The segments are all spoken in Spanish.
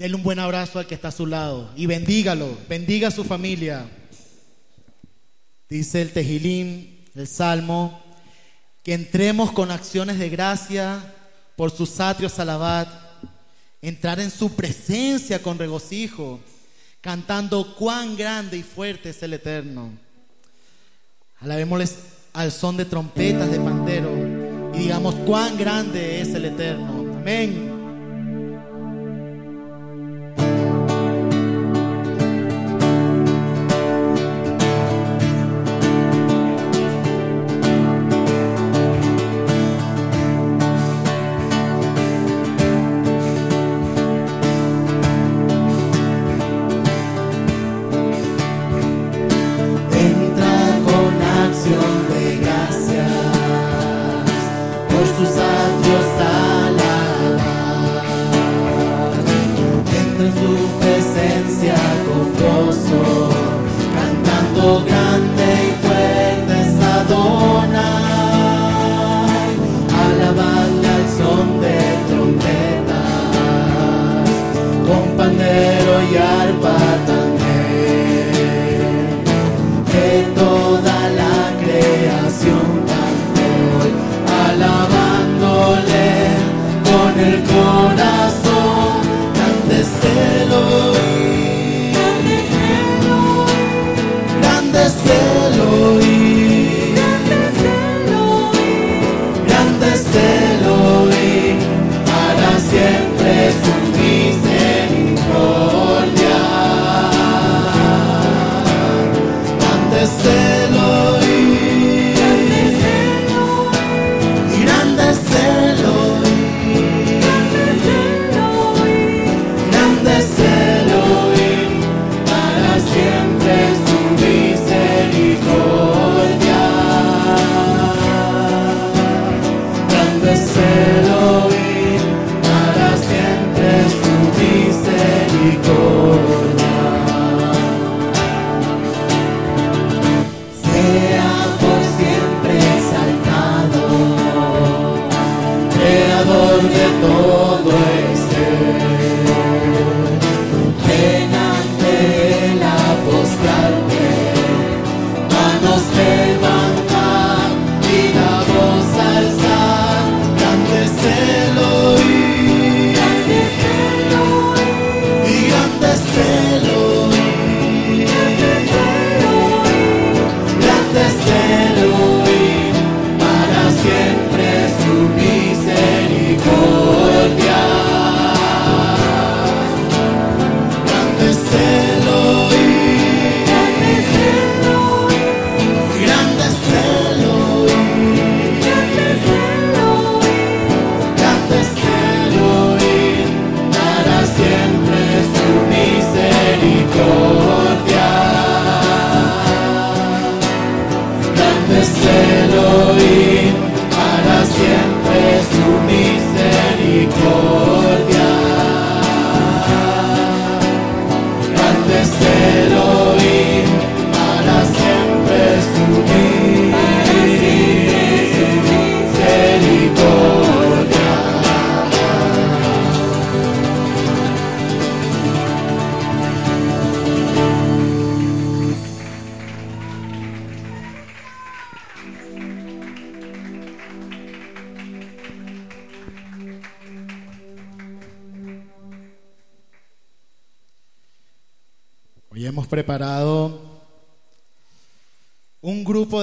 Denle un buen abrazo al que está a su lado y bendígalo, bendiga a su familia. Dice el Tejilín, el Salmo, que entremos con acciones de gracia por sus atrios alabat, entrar en su presencia con regocijo, cantando cuán grande y fuerte es el Eterno. Alabémosles al son de trompetas de pandero y digamos cuán grande es el Eterno. Amén.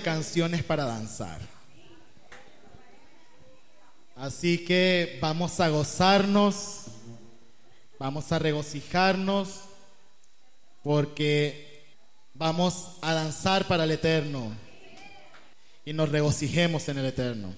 Canciones para danzar. Así que vamos a gozarnos, vamos a regocijarnos, porque vamos a danzar para el eterno y nos regocijemos en el eterno.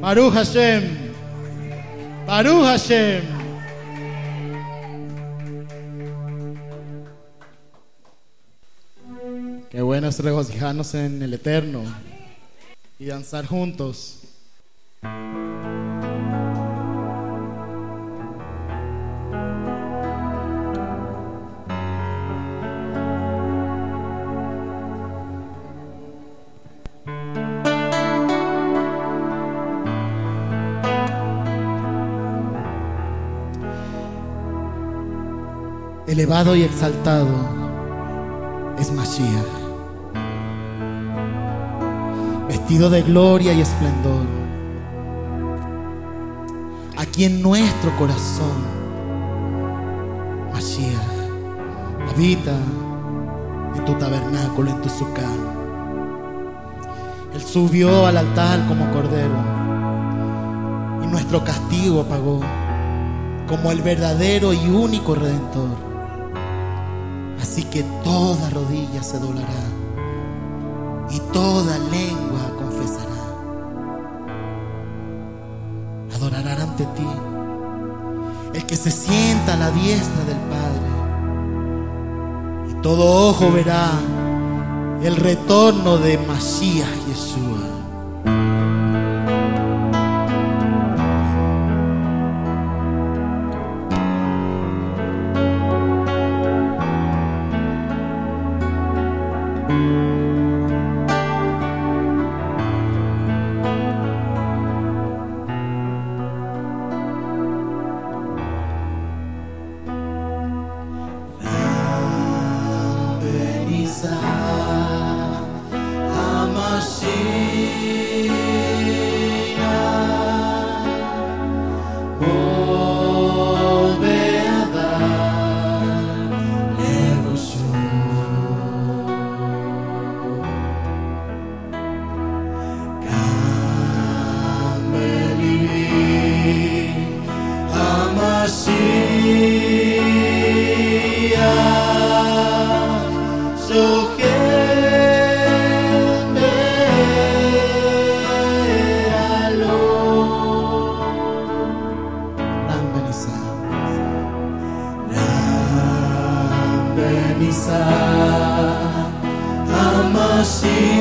Baruch Hashem. Baruch Hashem. Qué bueno es regocijarnos en el eterno y danzar juntos. Elevado y exaltado es Mashiach, vestido de gloria y esplendor. Aquí en nuestro corazón, Mashiach habita en tu tabernáculo, en tu sucá. Él subió al altar como cordero y nuestro castigo pagó como el verdadero y único redentor. Así que toda rodilla se doblará y toda lengua confesará. Adorarán ante ti el que se sienta a la diestra del Padre. Y todo ojo verá el retorno de Mashiach Yeshua. see.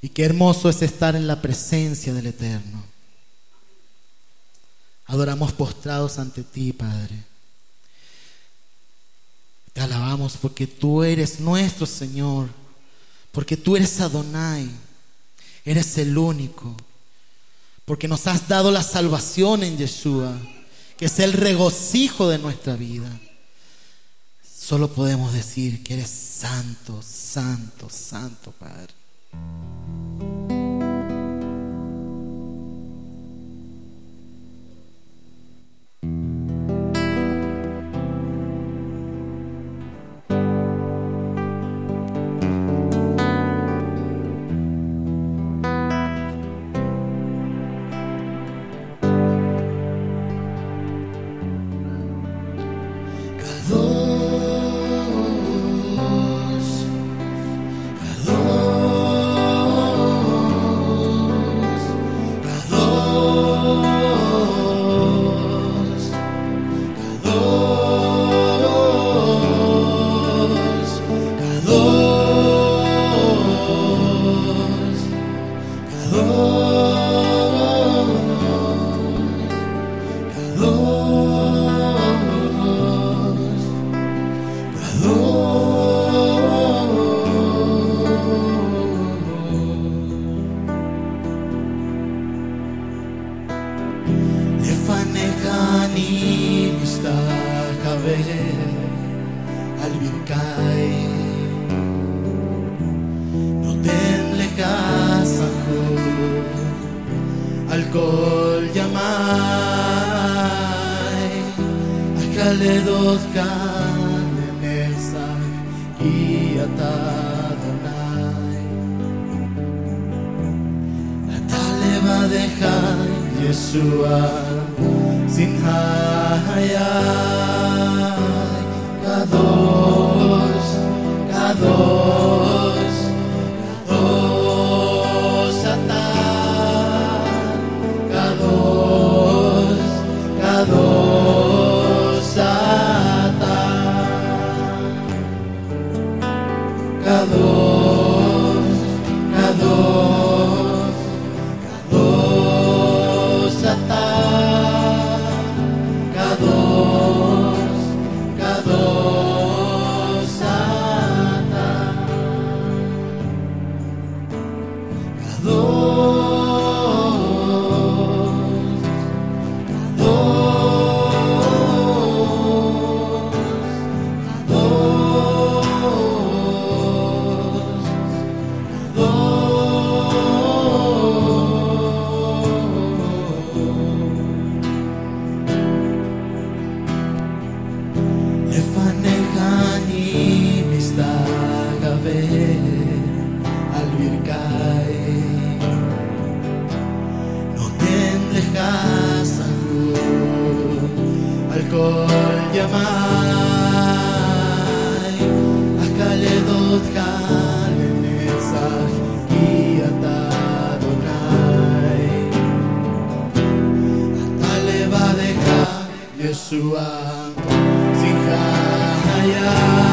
Y qué hermoso es estar en la presencia del Eterno. Adoramos postrados ante ti, Padre. Te alabamos porque tú eres nuestro Señor, porque tú eres Adonai, eres el único, porque nos has dado la salvación en Yeshua, que es el regocijo de nuestra vida. Solo podemos decir que eres santo, santo, santo, Padre. alcohol yamai Akale dozkan emezak iata donai Natale badeja Yeshua sin hayai Kadosh, Kadosh Jesusa zikarra taila